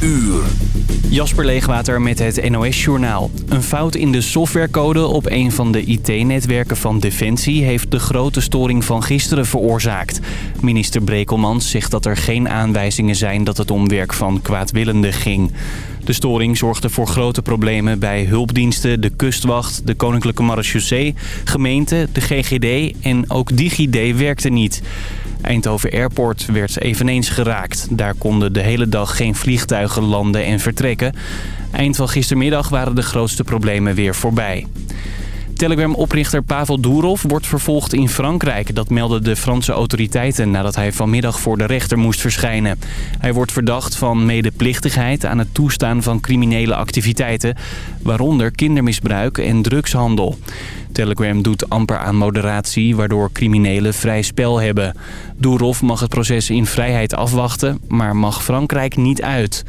uur. Jasper Leegwater met het NOS-journaal. Een fout in de softwarecode op een van de IT-netwerken van Defensie... heeft de grote storing van gisteren veroorzaakt. Minister Brekelmans zegt dat er geen aanwijzingen zijn... dat het om werk van kwaadwillenden ging. De storing zorgde voor grote problemen bij hulpdiensten, de kustwacht... de Koninklijke Marechaussee, gemeente, de GGD en ook DigiD werkte niet... Eindhoven Airport werd eveneens geraakt. Daar konden de hele dag geen vliegtuigen landen en vertrekken. Eind van gistermiddag waren de grootste problemen weer voorbij. Telegram-oprichter Pavel Durov wordt vervolgd in Frankrijk. Dat melden de Franse autoriteiten nadat hij vanmiddag voor de rechter moest verschijnen. Hij wordt verdacht van medeplichtigheid aan het toestaan van criminele activiteiten... waaronder kindermisbruik en drugshandel. Telegram doet amper aan moderatie, waardoor criminelen vrij spel hebben. Durov mag het proces in vrijheid afwachten, maar mag Frankrijk niet uit.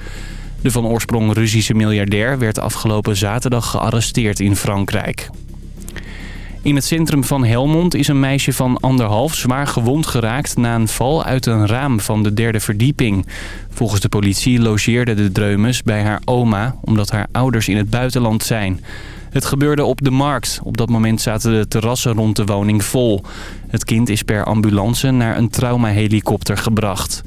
De van oorsprong Russische miljardair werd afgelopen zaterdag gearresteerd in Frankrijk. In het centrum van Helmond is een meisje van anderhalf zwaar gewond geraakt... na een val uit een raam van de derde verdieping. Volgens de politie logeerde de dreumes bij haar oma... omdat haar ouders in het buitenland zijn. Het gebeurde op de markt. Op dat moment zaten de terrassen rond de woning vol. Het kind is per ambulance naar een traumahelikopter gebracht.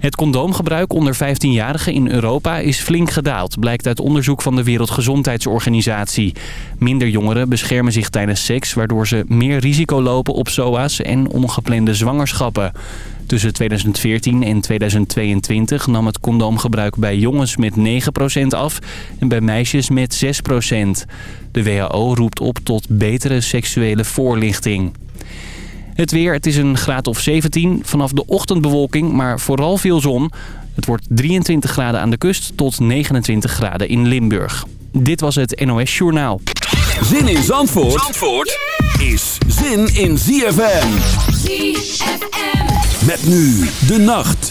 Het condoomgebruik onder 15-jarigen in Europa is flink gedaald, blijkt uit onderzoek van de Wereldgezondheidsorganisatie. Minder jongeren beschermen zich tijdens seks, waardoor ze meer risico lopen op SOA's en ongeplande zwangerschappen. Tussen 2014 en 2022 nam het condoomgebruik bij jongens met 9% af en bij meisjes met 6%. De WHO roept op tot betere seksuele voorlichting. Het weer, het is een graad of 17. Vanaf de ochtendbewolking, maar vooral veel zon. Het wordt 23 graden aan de kust tot 29 graden in Limburg. Dit was het NOS Journaal. Zin in Zandvoort, Zandvoort is zin in ZFM. ZFM. Met nu de nacht.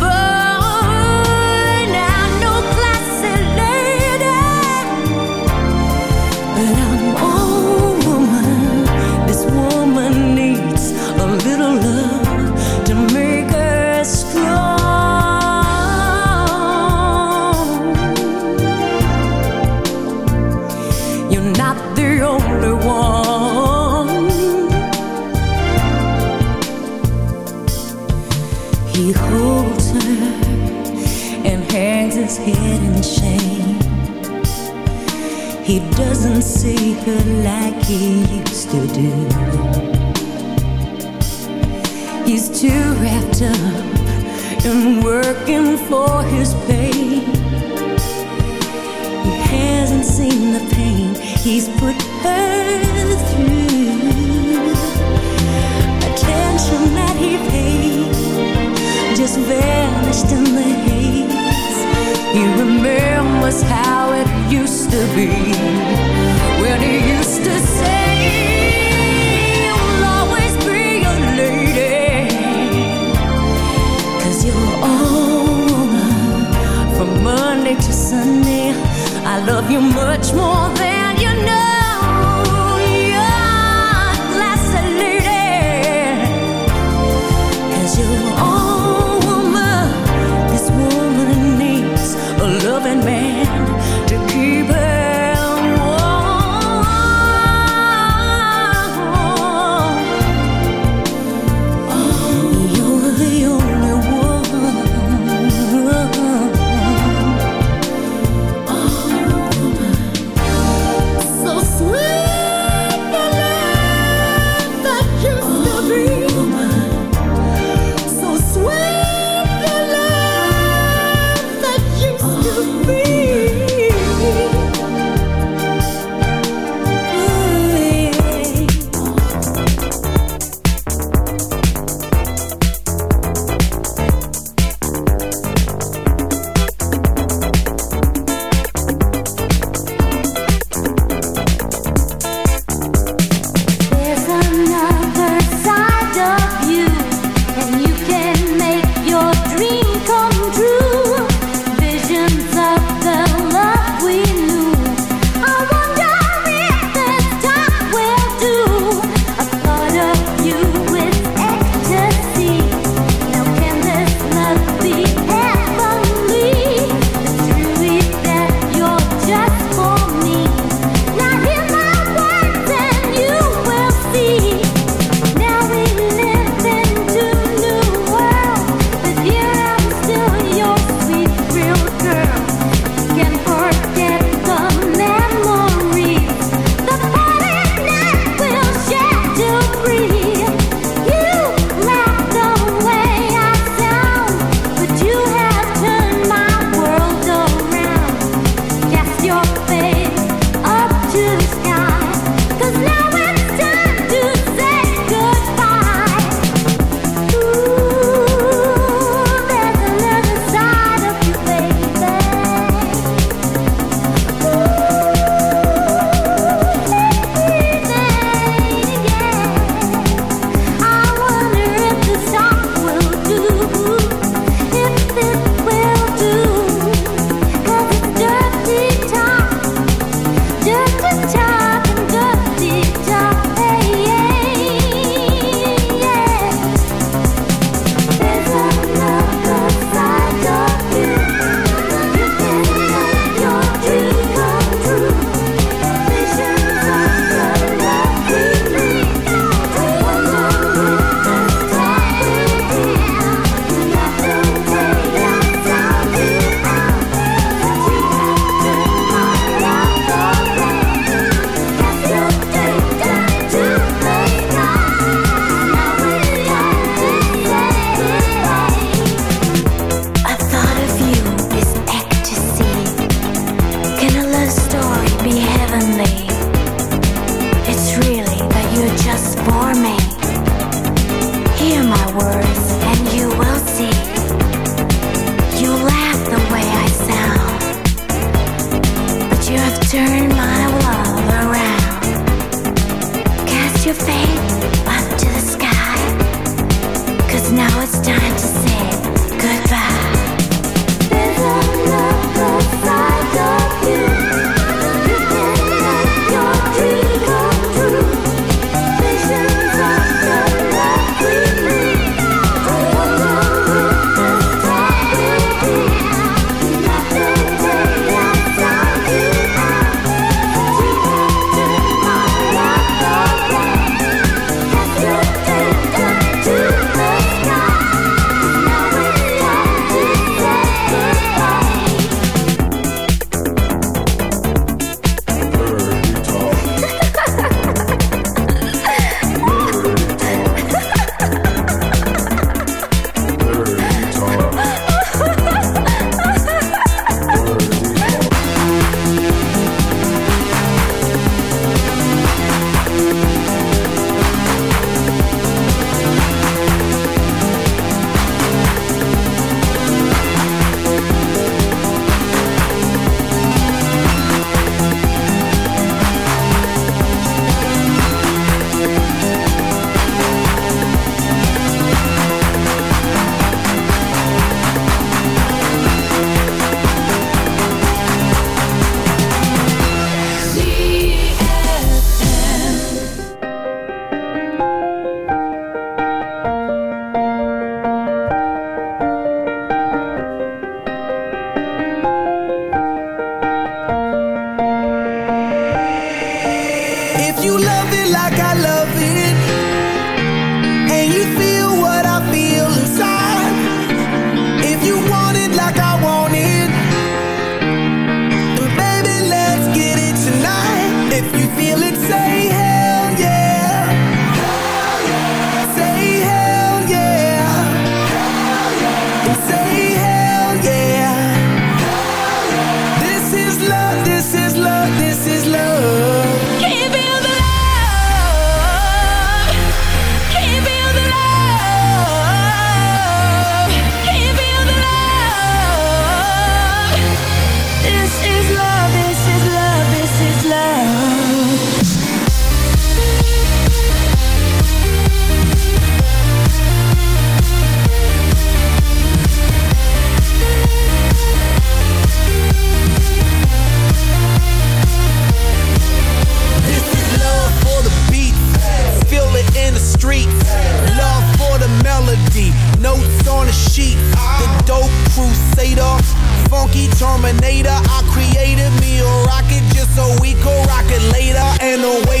Terminator. I created me a rocket just so we could rock it later. And away.